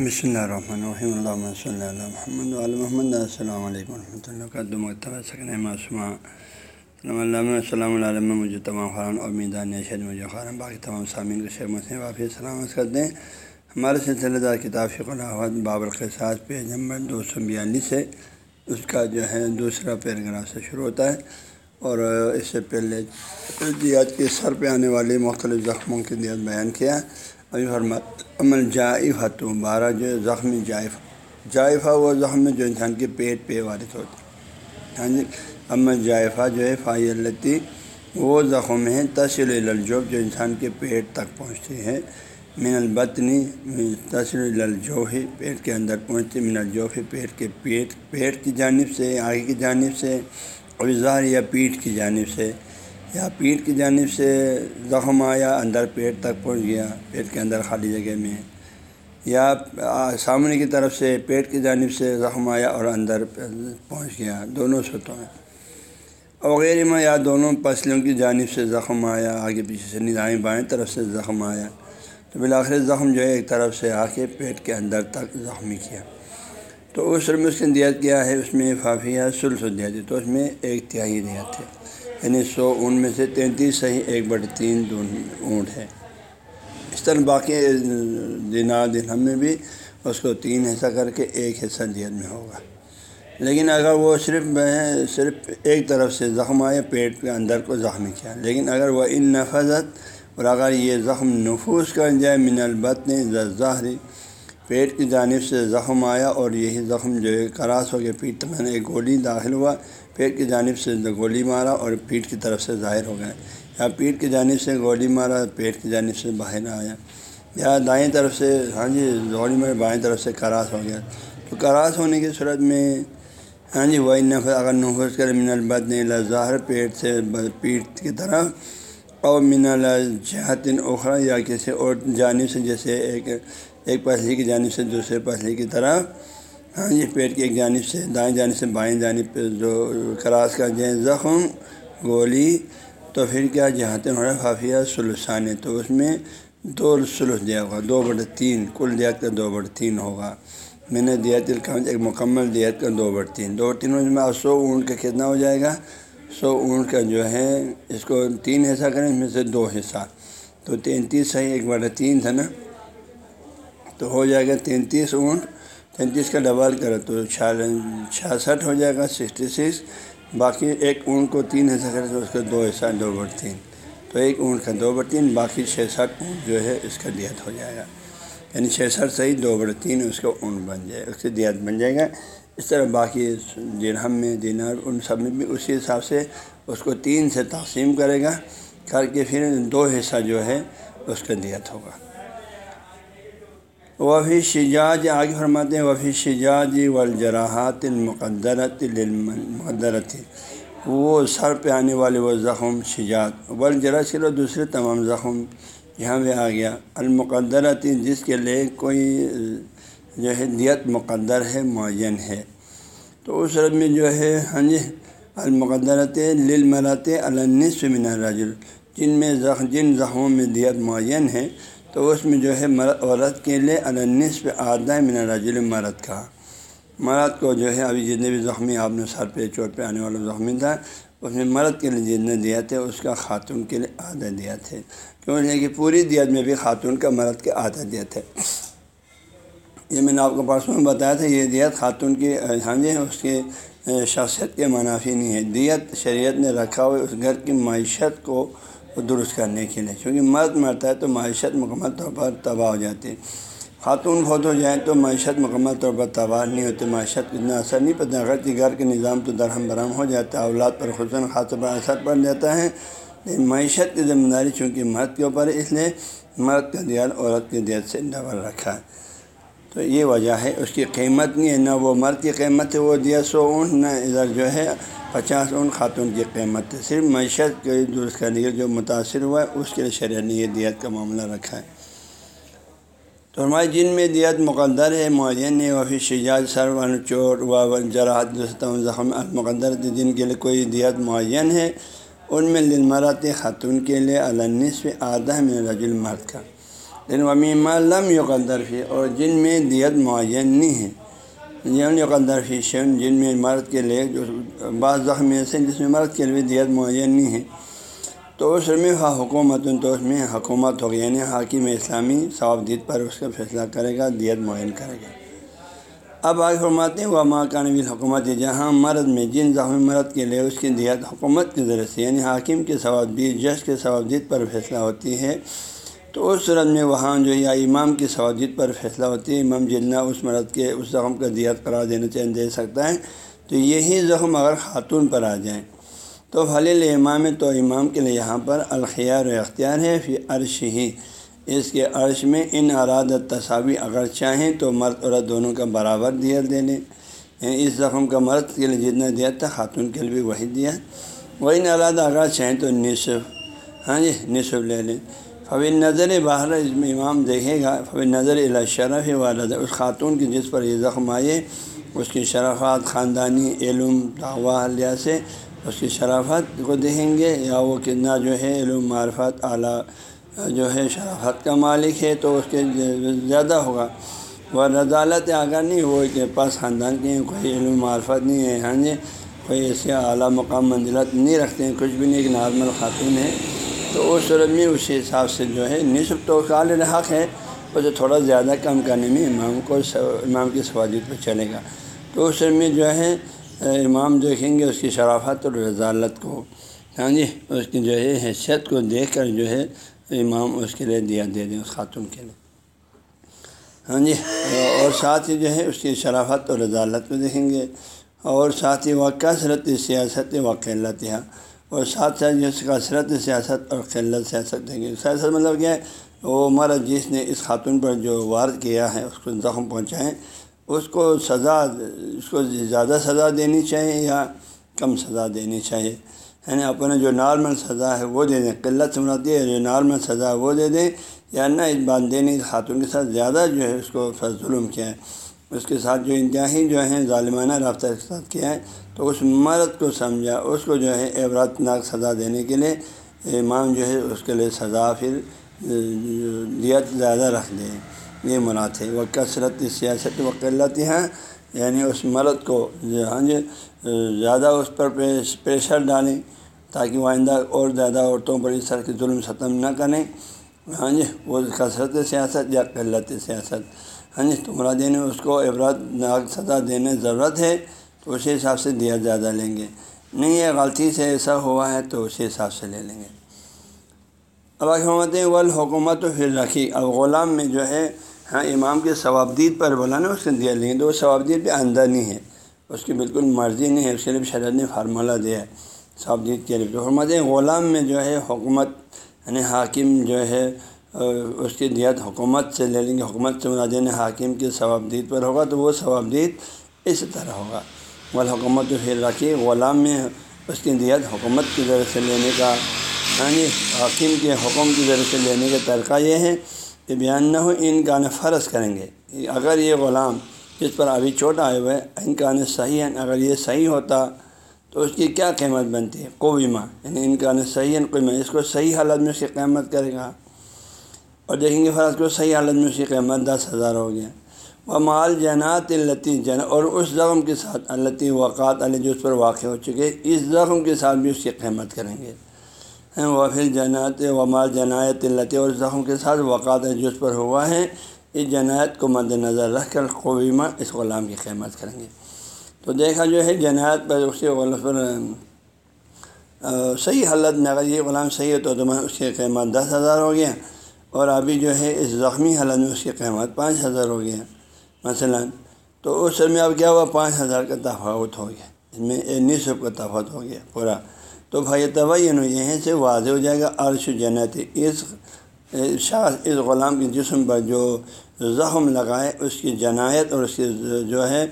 بسم اللہ الرحمن الرحیم اللہ صلی اللہ محمد علیہ محمد السلام علیکم ورحمۃ اللہ کا دمتبہ سکن معصومہ السلام السلام علیہ مجھے تمام خران اور میدان شہد مجھے خران باقی تمام سامعین کو شیخ مسئلہ واپی سلامت کرتے ہیں ہمارے سلسلہ دار کتاب فق الحمد بابر القصاص پیج نمبر دو سو بیالیس ہے اس کا جو ہے دوسرا پیراگراف سے شروع ہوتا ہے اور اس سے پہلے دیات کے سر پہ آنے والے مختلف زخموں کی دیت بیان کیا ابھی فرمات عمل جائف بارہ جو ہے زخمی جائف۔ جائفہ وہ زخم جو انسان کے پیٹ پہ وارث ہوتے ہاں جی یعنی امن جائفہ جو ہے فائلتی وہ زخم ہیں تسل الجوب جو انسان کے پیٹ تک پہنچتی ہے من البتنی تسل الجو ہی پیٹ کے اندر پہنچتی من الجوف پیٹ کے پیٹ پیٹ کی جانب سے آگے کی جانب سے اوزار یا پیٹھ کی جانب سے۔ یا پیٹ کی جانب سے زخم آیا، اندر پیٹ تک پہنچ گیا، پیٹ کے اندر خالی جگہ میں۔ یا سامنے کی طرف سے پیٹ کی جانب سے زخم آیا اور اندر پہنچ گیا، دونوں سطحوں میں۔ وغیرہ میں یا دونوں پسلیوں کی جانب سے زخم آیا، آگے پیچھے سے نظائیں بائیں طرف سے زخم آیا۔ تو بالآخر زخم جو ہے، ایک طرف سے آ کے پیٹ کے اندر تک زخمی کیا۔ تو اس میں اس کی دیت کیا ہے؟ اس میں فافیہ سلس دیت ہے۔ تو اس میں ایک تہائی دیت ہے۔ یعنی سو اون میں سے تینتیس صحیح، ایک بٹ تین دون اونٹ ہے۔ اس طرح باقی دینا دن میں بھی اس کو تین حصہ کر کے ایک حصہ دیت میں ہوگا۔ لیکن اگر وہ صرف صرف ایک طرف سے زخم آئے، پیٹ کے اندر کو زخمی کیا۔ لیکن اگر وہ ان نفذت، اور اگر یہ زخم نفوس کر جائے، من البت نے ظاہری پیٹ کی جانب سے زخم آیا اور یہی زخم جو ہے، کراس ہو گیا پیٹ میں ایک گولی داخل ہوا پیٹ کی جانب سے گولی مارا اور پیٹ کی طرف سے ظاہر ہو گئے۔ یا پیٹ کی جانب سے گولی مارا پیٹ کی جانب سے باہر آیا۔ یا دائیں طرف سے ہاں جی گولی مارا بائیں طرف سے کراس ہو گیا۔ تو کراس ہونے کی صورت میں ہاں جی وہی نفر اگر نفوذ کر من البد نے ظاہر پیٹ سے پیٹ کی طرف اور من الجہتن اخرا یا کسی اور جانب سے، جیسے ایک ایک پسلی کی جانب سے دوسرے پسلی کی طرف۔ ہاں جی پیٹ کی ایک جانب سے، دائیں جانب سے، بائیں جانب پہ جو کراس کا جائیں زخم، گولی، تو پھر کیا جہاتن ہو رہا خافیہ سلسان ہے، تو اس میں دو سلس دیا ہوگا، دو بٹ تین، کل دیات کا دو بٹ تین ہوگا۔ میں نے دیت القام ایک مکمل دیت کا دو بٹ تین، دو تین میں سو اونٹ کا کتنا ہو جائے گا؟ سو اونٹ کا جو ہے، اس کو تین حصہ کریں، اس میں سے دو حصہ۔ تو تینتیس صحیح، ایک بٹا تین تھا نا؟ تو ہو جائے گا تینتیس اونٹ۔ تینتیس کا ڈبل کرو تو چھیاسٹھ ہو جائے گا، سکسٹی سکس۔ باقی ایک اونٹ کو تین حصہ کرے تو اس کا دو حصہ، دو بٹ تین تو ایک اونٹ کا دو بٹ تین باقی چھسٹھ اونٹ جو ہے اس کا دیت ہو جائے گا۔ یعنی چھسٹھ صحیح دو بٹ تین اس کا اونٹ بن جائے، اس کی دیت بن جائے گا۔ اس طرح باقی درہم میں، دینار، ان سب میں بھی اسی حساب سے اس کو تین سے تقسیم کرے گا، کر کے پھر دو حصہ جو ہے اس کا دیت ہوگا۔ وفی شجاج آگے فرماتے ہیں، وفی شجاج والجراحات المقدرت مقدرت وہ سر پہ آنے والے وہ زخم، شجاعت۔ والجرا کے لوگ دوسرے تمام زخم یہاں پہ آ گیا۔ المقدرت جس کے لیے کوئی، جو ہے دیت مقدر ہے، معین ہے۔ تو اس رب میں جو ہے ہاں جی المقدرت للمرات النصف من الرجل۔ جن میں زخم جن زخموں میں دیت معین ہے تو اس میں جو ہے مرد عورت کے لیے النصف آدھا من الرجل مرد کا۔ مرد کو جو ہے ابھی جتنے بھی زخمی آپ نے سر پہ چوٹ پہ آنے والا زخمی تھا اس میں مرد کے لیے جتنے دیا تھے، اس کا خاتون کے لیے آدھا دیا تھے۔ کیوں؟ یعنی کہ پوری دیت میں بھی خاتون کا مرد کے آدھا دیا تھے۔ یہ میں نے آپ کو پرسوں میں بتایا تھا، یہ دیت خاتون کی ہاں جی اس کی شخصیت کے منافی نہیں ہے۔ دیت شریعت نے رکھا ہوئے اس گھر کی معیشت کو درست کرنے کے لیے، کیونکہ مرد مرتا ہے تو معیشت مکمل طور پر تباہ ہو جاتی ہے۔ خاتون فوت ہو جائیں تو معیشت مکمل طور پر تباہ نہیں ہوتی، معیشت کو اتنا اثر نہیں پڑتا۔ اگر گھر کے نظام تو درہم برہم ہو جاتا ہے، اولاد پر خصوصاً خاص پر اثر پڑ جاتا ہے۔ لیکن معیشت کی ذمہ داری چونکہ مرد کے اوپر ہے، اس لیے مرد کا دیت عورت کے دیت سے ڈبل رکھا ہے۔ تو یہ وجہ ہے، اس کی قیمت نہیں ہے، نہ وہ مرد کی قیمت ہے، وہ دیا سو اونٹ، نہ ادھر جو ہے پچاس اون خاتون کی قیمت ہے۔ صرف معیشت کے درست کرنے کے جو متاثر ہوا ہے، اس کے لیے شرح نے یہ دیت کا معاملہ رکھا ہے۔ تو ہمارے جن میں دیت مقدر ہے، معین ہے وفی شجاج سر و چوٹ و جراحت زخم المقدر جن کے لیے کوئی دیت معین ہے، ان میں للمرات خاتون کے لیے النصف آدھا میں رج المرد کا۔ لیکن ومیما لم یقدر فی اور جن میں دیت معین نہیں ہے۔ جن یقدر فی شن جن میں مرد کے لیے جو بعض زخم ایسے جس میں مرد کے لیے دیت معین نہیں ہے۔ تو اس میں حکومت تو اس میں حکومت ہوگی یعنی حاکم اسلامی ثوابدید پر اس کا فیصلہ کرے گا دیت معین کرے گا۔ اب آگے فرماتے ہیں وہ ماں حکومت جہاں مرد میں، جن زخمی مرد کے لیے اس کی دیت حکومت کے ذریعے سے یعنی حاکم کے ثوابدید جش کے ثوابدید پر فیصلہ ہوتی ہے۔ تو اس صورت میں وہاں جو یا امام کی ثوابدید پر فیصلہ ہوتی ہے، امام جتنا اس مرد کے، اس زخم کا دیت قرار دینا چاہیے دے سکتا ہے۔ تو یہی زخم اگر خاتون پر آ جائیں۔ تو حلیل امام، تو امام کے لیے یہاں پر الخیار و اختیار ہے پھر عرش ہی۔ اس کے عرش میں ان اراد تصاوی اگر چاہیں، تو مرد عورت دونوں کا برابر دیا دے لیں۔ یعنی اس زخم کا مرد کے لیے جتنا دیا تھا، خاتون کے لیے بھی وہی دیا وہی ان اراد اگر چاہیں، تو نصف۔ ہاں جی نصف لے لیں۔ فوی نظر باہر اس میں امام دیکھے گا فوی نظر الشرف والد، اس خاتون کی جس پر یہ زخم آئے، اس کی شرافات، خاندانی علم، دعویٰ لحاظ سے اس کی شرافت کو دیکھیں گے، یا وہ کتنا جو ہے علم، معرفت، اعلیٰ، جو ہے شرافت کا مالک ہے، تو اس کے زیادہ ہوگا۔ وہ رضالت اگر نہیں وہ کے پاس خاندان کے ہیں، کوئی علم، معرفت نہیں ہے ہاں جی کوئی ایسے اعلیٰ مقام، منزلت نہیں رکھتے ہیں، کچھ بھی نہیں، ایک نارمل خاتون ہے۔ تو اس صورت میں اسی حساب سے جو ہے، نصف تو قال حق ہے اسے تھوڑا زیادہ کم کرنے میں امام کو امام کی سواجت پہ چلے گا۔ تو اس میں جو ہے، امام دیکھیں گے اس کی شرافت اور رضالت کو۔ ہاں جی اس کی جو ہے حیثیت کو دیکھ کر جو ہے امام اس کے لیے دیا دے دیں اس خاتون کے لیے۔ ہاں جی اور ساتھ ہی جو ہے اس کی شرافت اور رضالت کو دیکھیں گے۔ اور ساتھ ہی وہ کثرت سیاست و قلت ہے اور ساتھ ساتھ جس کثرت سیاست اور قلت سیاست دیں گے۔ سیاست مطلب کیا ہے وہ مرد جس نے اس خاتون پر جو وارد کیا ہے، اس کو زخم پہنچائیں۔ اس کو سزا، اس کو زیادہ سزا دینی چاہیے یا کم سزا دینی چاہیے؟ یعنی اپنے جو نارمل سزا ہے وہ دے دیں۔ قلت سمجھتی ہے، جو نارمل سزا وہ دے دیں۔ یا نہ اس باندینی خاتون کے ساتھ زیادہ جو ہے اس کو ظلم کیا ہے۔ اس کے ساتھ جو انتہائی جو ہیں ظالمانہ رابطہ کے ساتھ کیا ہے۔ تو اس مرد کو سمجھا، اس کو جو ہے عبرت ناک سزا دینے کے لیے، امام جو ہے اس کے لیے سزا پھر دیت زیادہ رکھ دیں یہ مراد ہے۔ وہ کثرت سیاست و قلت ہیں یعنی اس مرد کو ہاں جی زیادہ اس پر پریشر ڈالیں تاکہ وہ آئندہ اور زیادہ عورتوں پر اس طرح کے ظلم ختم نہ کریں۔ ہاں جی وہ کثرت سیاست یا قلت سیاست۔ ہاں جی تو مرادی یعنی نے اس کو عبرت ناک سزا دینے ضرورت ہے۔ تو اسی حساب سے دیا زیادہ لیں گے۔ نہیں، یہ غلطی سے ایسا ہوا ہے تو اسی حساب سے لے لیں گے۔ اب حکومت والحکومت پھر رکھی اب غلام میں جو ہے ہاں امام کے ثوابدید پر بولا نا، اس کے دیا لیں تو وہ ثوابدید پہ اندر نہیں ہے۔ اس کی بالکل مرضی نہیں ہے، اس کے لیے شرط نے فارمولہ دیا ہے۔ ثوابدید کے لیے۔ تو حرمت غلام میں جو ہے، حکومت یعنی حاکم جو ہے اس کی دیت حکومت سے لے لیں گے۔ حکومت سے مراد یعنی حاکم کی ثوابدید پر ہوگا تو وہ ثوابدید اس طرح ہوگا۔ والحکومت تو پھر رکھی غلام میں اس کی دیت حکومت کی ذریعے سے لینے کا یعنی حاکم کے حکم کی ذریعے سے لینے کا طریقہ یہ ہے کہ بیان نہ ہو، ان کا فرض کریں گے۔ اگر یہ غلام جس پر ابھی چوٹ آئے ہوئے، ان کا صحیح اگر یہ صحیح ہوتا تو اس کی کیا قیمت بنتی؟ ہے کویما یعنی ان کا صحیح ہے قیمت اس کو صحیح حالت میں اس کی قیمت کرے گا۔ اور دیکھیں گے فرض کو صحیح حالت میں اس کی قیمت دس ہزار ہو گیا۔ وہ مال جنات التی جن اور اس زخم کے ساتھ التی وقات علی، جو اس پر واقع ہو چکے، اس زخم کے ساتھ بھی اس کی قیمت کریں گے۔ وہ پھر جنات و مال جنایت التی اور زخم کے ساتھ وقات جس پر ہوا ہے، اس جنایت کو مد نظر رکھ کر قویمہ اس غلام کی قیمت کریں گے۔ تو دیکھا جو ہے جنایت پر اسی غلام پر صحیح حالت میں اگر یہ غلام صحیح ہے تو میں اس کی قیمت دس ہزار ہو گیا، اور ابھی جو ہے، اس زخمی حالت میں اس کی قیمت پانچ ہزار ہو گیا۔ مثلا تو اس میں اب کیا ہوا؟ پانچ ہزار کا تفاوت ہو گیا۔ اس میں نصف کا تفاوت ہو گیا پورا۔ تو بھائی طویل یہیں سے واضح ہو جائے گا عرش جنت۔ اس شاہ، اس غلام کے جسم پر جو زخم لگائے اس کی جنایت اور اس کی جو ہے،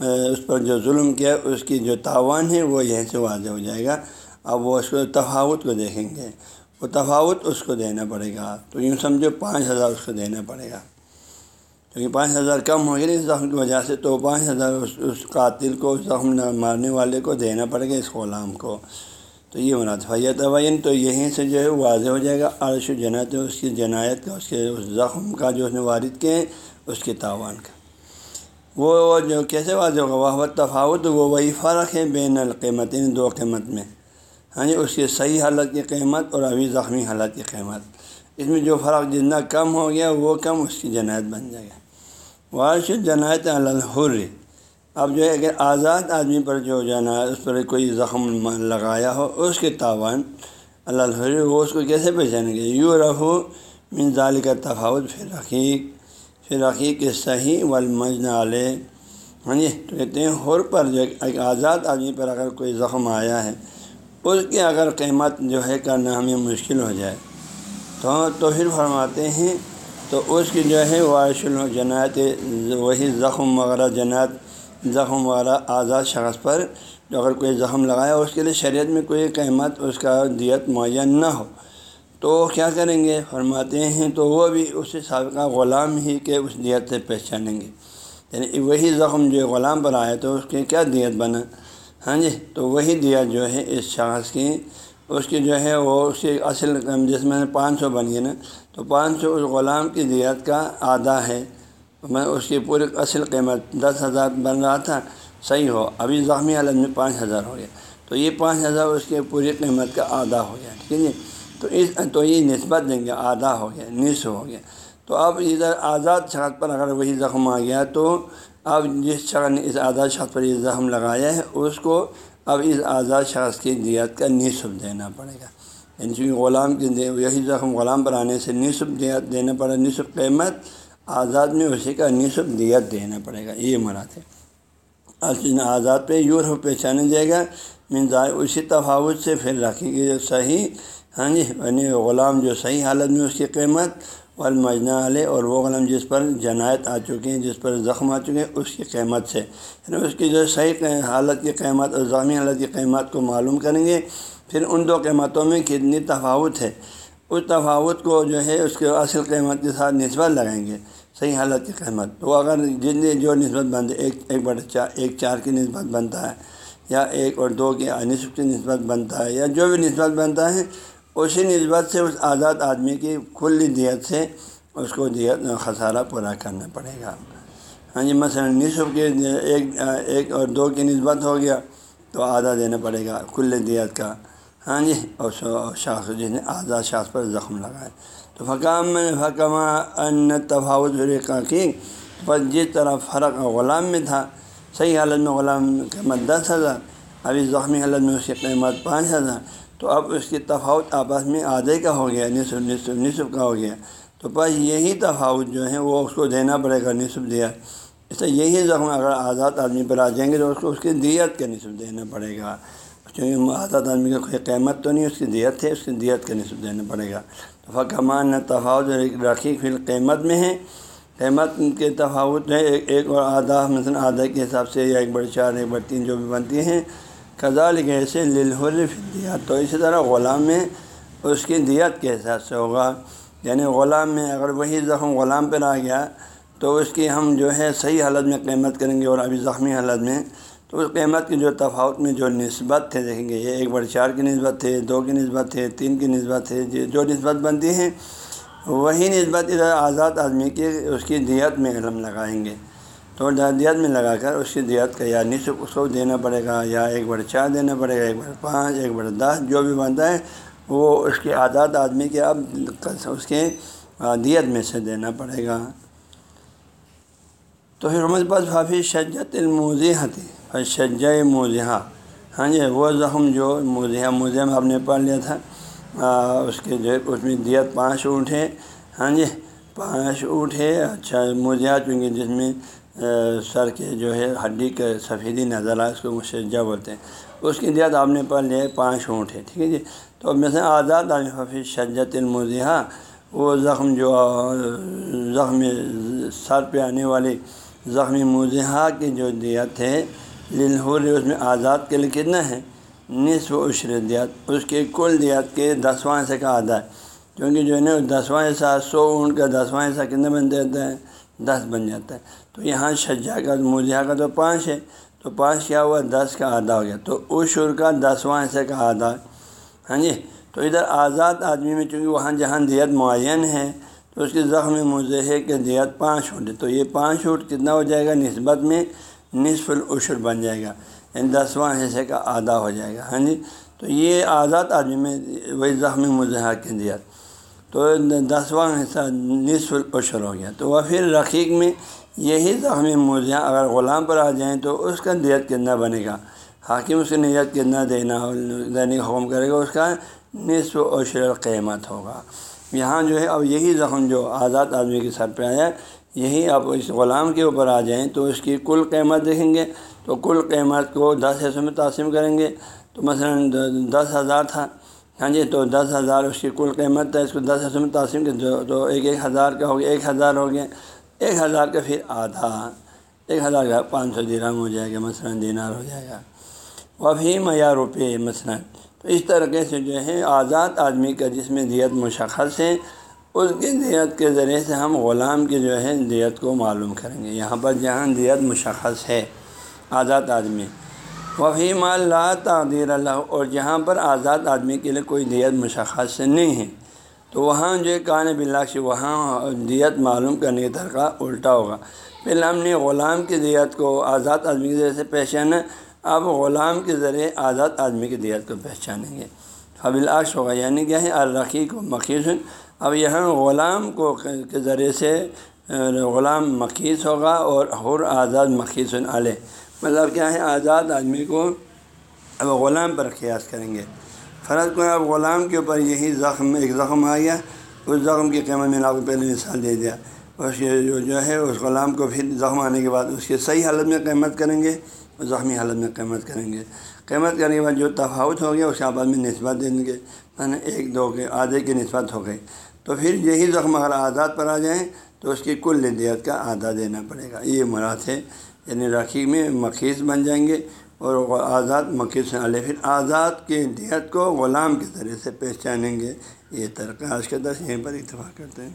اس پر جو ظلم کیا، اس کی جو تاوان ہے، وہ یہیں سے واضح ہو جائے گا۔ اب وہ اس کو تفاوت کو دیکھیں گے۔ وہ تفاوت اس کو دینا پڑے گا۔ تو یوں سمجھو، پانچ ہزار اس کو دینا پڑے گا۔ کیونکہ پانچ ہزار کم ہو گیا اس زخم کی وجہ سے تو پانچ ہزار اس اس قاتل کو، زخم مارنے والے کو دینا پڑے گا اس غلام کو۔ تو یہ مراد فیت وین تو یہیں سے جو ہے واضح ہو جائے گا۔ عرش و جنایت اس کی جنایت کا، اس کے اس زخم کا جو اس نے وارد کے اس کے تاوان کا۔ وہ جو کیسے واضح ہوگا؟ وہ تفاوت، وہ وہی فرق ہے بین القیمت ان دو قیمت میں۔ ہاں جی اس کی صحیح حالت کی قیمت اور ابھی زخمی حالت کی قیمت۔ اس میں جو فرق جتنا کم ہو گیا، وہ کم اس کی جنایت بن جائے گا۔ وارش جنایت الحر۔ اب جو ہے اگر آزاد آدمی پر جو جانا اس پر کوئی زخم لگایا ہو، اس کے تاوان اللہ وہ اس کو کیسے پہچانیں گے؟ یوں رہو منظال کا تفاوت پھر رقیق پھر رقیق کے صحیح والمجن علیہ۔ ہاں جی تو کہتے ہیں حر پر جو ایک آزاد آدمی پر اگر کوئی زخم آیا ہے، اس کی اگر قیمت جو ہے کرنا ہمیں مشکل ہو جائے۔ تو تو پھر فرماتے ہیں تو اس کی جو ہے وارش الجنایت وہی زخم وغیرہ جنایت زخم والا آزاد شخص پر جو اگر کوئی زخم لگایا اس کے لیے شریعت میں کوئی قیمت اس کا دیت معین نہ ہو۔ تو کیا کریں گے؟ فرماتے ہیں تو وہ بھی اس سابقہ غلام ہی کے اس دیت سے پہچانیں گے۔ یعنی وہی زخم جو غلام پر آیا تو اس کے کیا دیت بنا؟ ہاں جی تو وہی دیت جو ہے اس شخص کی، اس کی جو ہے وہ اس کی اصل جس میں پانچ سو بن گئی نا تو پانچ سو اس غلام کی دیت کا آدھا ہے۔ میں اس کی پوری اصل قیمت دس ہزار بن رہا تھا۔ صحیح ہو، ابھی زخمی حالت میں پانچ ہزار ہو گیا۔ تو یہ پانچ ہزار اس کے پوری قیمت کا آدھا ہو گیا، ٹھیک ہے جی؟ تو اس، تو یہ نسبت دیں گے، آدھا ہو گیا، نصف ہو گیا۔ تو اب ادھر آزاد شخص پر اگر وہی زخم آ گیا تو اب جس شخص نے اس آزاد شخص پر یہ زخم لگایا ہے، اس کو اب اس آزاد شخص کی دیت کا نصف دینا پڑے گا۔ یعنی چونکہ غلام کی یہی زخم غلام پر آنے سے نصف دیت دینا پڑا نصف قیمت، آزاد میں اسی کا نصف دیت دینا پڑے گا۔ یہ مراد ہے۔ آزاد پہ یور ہو پہچانا جائے گا۔ منظائے اسی تفاوت سے پھر رکھیں گے جو صحیح۔ ہاں جی؟ یعنی غلام جو صحیح حالت میں اس کی قیمت والمجنا علیہ، اور وہ غلام جس پر جنایت آ چکی ہیں، جس پر زخم آ چکے ہیں، اس کی قیمت سے۔ یعنی اس کی جو صحیح حالت کی قیمت اور ضامی حالت کی قیمت کو معلوم کریں گے۔ پھر ان دو قیمتوں میں کتنی تفاوت ہے؟ اس تفاوت کو جو ہے، اس کے اصل قیمت کے ساتھ نسبت لگائیں گے، صحیح حالت کی قیمت۔ تو اگر جتنی جو نسبت بنتے ایک ایک بڑے چار، ایک چار کی نسبت بنتا ہے، یا ایک اور دو کی نصف کی نسبت بنتا ہے، یا جو بھی نسبت بنتا ہے، اسی نسبت سے اس آزاد آدمی کی کھلی دیت سے اس کو دیت خسارہ پورا کرنا پڑے گا۔ ہاں جی مثلا نصف کے ایک ایک اور دو کی نسبت ہو گیا، تو آدھا دینا پڑے گا کل دیت کا۔ ہاں جی اور شاخ جس نے آزاد شاخ پر زخم لگائے۔ تو حکام میں حکمہ ان تفاوت کی، پر جس طرح فرق غلام میں تھا، صحیح حالت میں غلام قیمت دس ہزار، ابھی زخمی حالت میں اس کی قیمت پانچ ہزار۔ تو اب اس کی تفاوت آپس میں آدھے کا ہو گیا، نصف نصف نصف کا ہو گیا۔ تو بس یہی تفاوت جو ہے، وہ اس کو دینا پڑے گا، نصف دیا۔ اس سے یہی زخم اگر آزاد آدمی پر آ جائیں گے، تو اس کو اس کی دیت کا نصف دینا پڑے گا۔ چونکہ آزاد آدمی کا کوئی قیمت تو نہیں، اس کی دیت ہے، اس کی دیت کا نصف دینا پڑے گا۔ تو فقمان تفاوت رقی فی قیمت میں ہے۔ قیمت کے تفاوت ہے ایک اور آدھا، مثلاً آدھا کے حساب سے یا ایک بڑے چار، ایک بڑے تین جو بھی بنتی ہیں۔ کزال ایسے للحر دیات تو اسی طرح غلام میں اس کی دیت کے حساب سے ہوگا۔ یعنی غلام میں اگر وہی زخم غلام پر آ گیا، تو اس کی ہم جو ہے صحیح حالت میں قیمت کریں گے اور ابھی زخمی حالت میں تو اس قیمت کی جو تفاوت میں جو نسبت تھے، دیکھیں گے، یہ ایک بڑے چار کی نسبت تھے، دو کی نسبت تھے، تین کی نسبت تھے جو نسبت بنتی ہیں، وہی نسبت ادھر آزاد آدمی کی اس کی دیت میں علم لگائیں گے۔ تو دیت میں لگا کر اس کی دیت کا یا نصف اس کو دینا پڑے گا یا ایک بڑے چار دینا پڑے گا، ایک بڑے پانچ، ایک بڑے دس، جو بھی بنتا ہے، وہ اس کے آزاد آدمی کے اب اس کے دیت میں سے دینا پڑے گا۔ تو پھر ہمارے پاس حافظ شجت الموزی تھی شجہ موضحہ ہاں جی وہ زخم جو موضحہ موضح میں آپ نے پڑھ لیا تھا اس کے جو اس میں دیت پانچ اونٹ ہے ہاں جی پانچ اونٹ ہے اچھا موضحہ چونکہ جس میں سر کے جو ہے، ہڈی کے سفیدی نظر آئے اس کو مشجہ بولتے ہیں۔ اس کی دیت آپ نے پڑھ لیا ہے پانچ اونٹ ہے ٹھیک ہے جی۔ تو مثلاً آزاد حفیظ شجت الموضحہ وہ زخم جو زخم سر پہ آنے والی زخمی موضحہ کی جو دیت ہے للحور اس میں آزاد کے لیے کتنا ہے؟ نصف و عشر دیات۔ اس کے کل دیات کے دسواں حصے کا آدھا ہے۔ کیونکہ جو ہے نا، دسواں حصہ سو اونٹ کا دسواں حصہ کتنے بن جاتا ہے؟ دس بن جاتا ہے۔ تو یہاں شجا کا مجھا کا تو پانچ ہے۔ تو پانچ کیا ہوا؟ دس کا آدھا ہو گیا۔ تو عشر کا دسواں حصے کا آدھا۔ ہاں جی؟ تو ادھر آزاد آدمی میں چونکہ وہاں جہاں دیت معین ہے، تو اس کے زخم مضحے کے دیت پانچ اونٹ تو یہ پانچ اونٹ کتنا ہو جائے گا؟ نسبت میں نصف العشر بن جائے گا یعنی دسواں حصے کا آدھا ہو جائے گا ہاں جی؟ تو یہ آزاد آدمی میں وہی زخم مضحہ کی دیت تو دسواں حصہ نصف العشر ہو گیا۔ تو وہ پھر رقیق میں یہی زخمی مضحہ اگر غلام پر آ جائیں تو اس کا دیت کتنا بنے گا؟ حاکم اس کی نیت کتنا دینا دینے کا حکم کرے گا، اس کا نصف عشر قیمت ہوگا۔ یہاں جو ہے، اب یہی زخم جو آزاد آدمی کے سر پہ آیا یہی اب اس غلام کے اوپر آ جائیں تو اس کی کل قیمت دیکھیں گے، تو کل قیمت کو دس حصوں میں تقسیم کریں گے۔ تو مثلاً دس ہزار تھا ہاں جی تو دس ہزار اس کی کل قیمت تھا اس کو دس حصوں میں تقسیم کر تو ایک ایک ہزار کا ہو گیا، ایک ہزار ہو گیا۔ ایک ہزار کا پھر آدھا، ایک ہزار کا پانچ سو درہم ہو جائے گا، مثلاً دینار ہو جائے گا۔ وفیم یا روپے، مثلاً۔ تو اس طریقے سے جو ہے، آزاد آدمی کا جس میں دیت مشخص ہے اس کی دیت کے ذریعے سے ہم غلام کی جو ہے دیت کو معلوم کریں گے۔ یہاں پر جہاں دیت مشخص ہے، آزاد آدمی۔ وہی مال لا تعدیر اللہ اور جہاں پر آزاد آدمی کے لیے کوئی دیت مشخص نہیں ہے۔ تو وہاں جو ہے کان بلاک وہاں دیت معلوم کرنے کا طریقہ الٹا ہوگا۔ پھر ہم نے غلام کی دیت کو آزاد آدمی کے ذریعے سے پہچانا، اب غلام کے ذریعے آزاد آدمی کی دیت کو پہچانیں گے۔ حبل عکس ہوگا یعنی کیا ہے؟ الرقی کو مقیس اب یہاں غلام کو کے ذریعے سے غلام مقیس ہوگا اور حر آزاد مقیس علیہ مطلب کیا ہے؟ آزاد آدمی کو اب غلام پر قیاس کریں گے۔ فرض کو اب غلام کے اوپر یہی زخم، ایک زخم آ گیا، اس زخم کی قیمت میں نے آپ کو پہلے مثال دے دیا۔ اس کے جو جو ہے، اس غلام کو پھر زخم آنے کے بعد اس کے صحیح حالت میں قیمت کریں گے زخمی حالت میں قیمت کریں گے۔ قیمت کرنے کے بعد جو تفاوت ہو گیا، اس کے بعد میں نسبت دیں گے۔ ایک دو کے آدھے کی نسبت ہو گئی۔ تو پھر یہی زخم اگر آزاد پر آ جائیں تو اس کی کل دیت کا آدھا دینا پڑے گا۔ یہ مراد ہے یعنی راکھی میں مخیص بن جائیں گے اور آزاد مخیص علیہ پھر آزاد کی دیت کو غلام کے ذریعے سے پہچانیں گے۔ یہ ترک آج کے دس یہیں پر اتفاق کرتے ہیں۔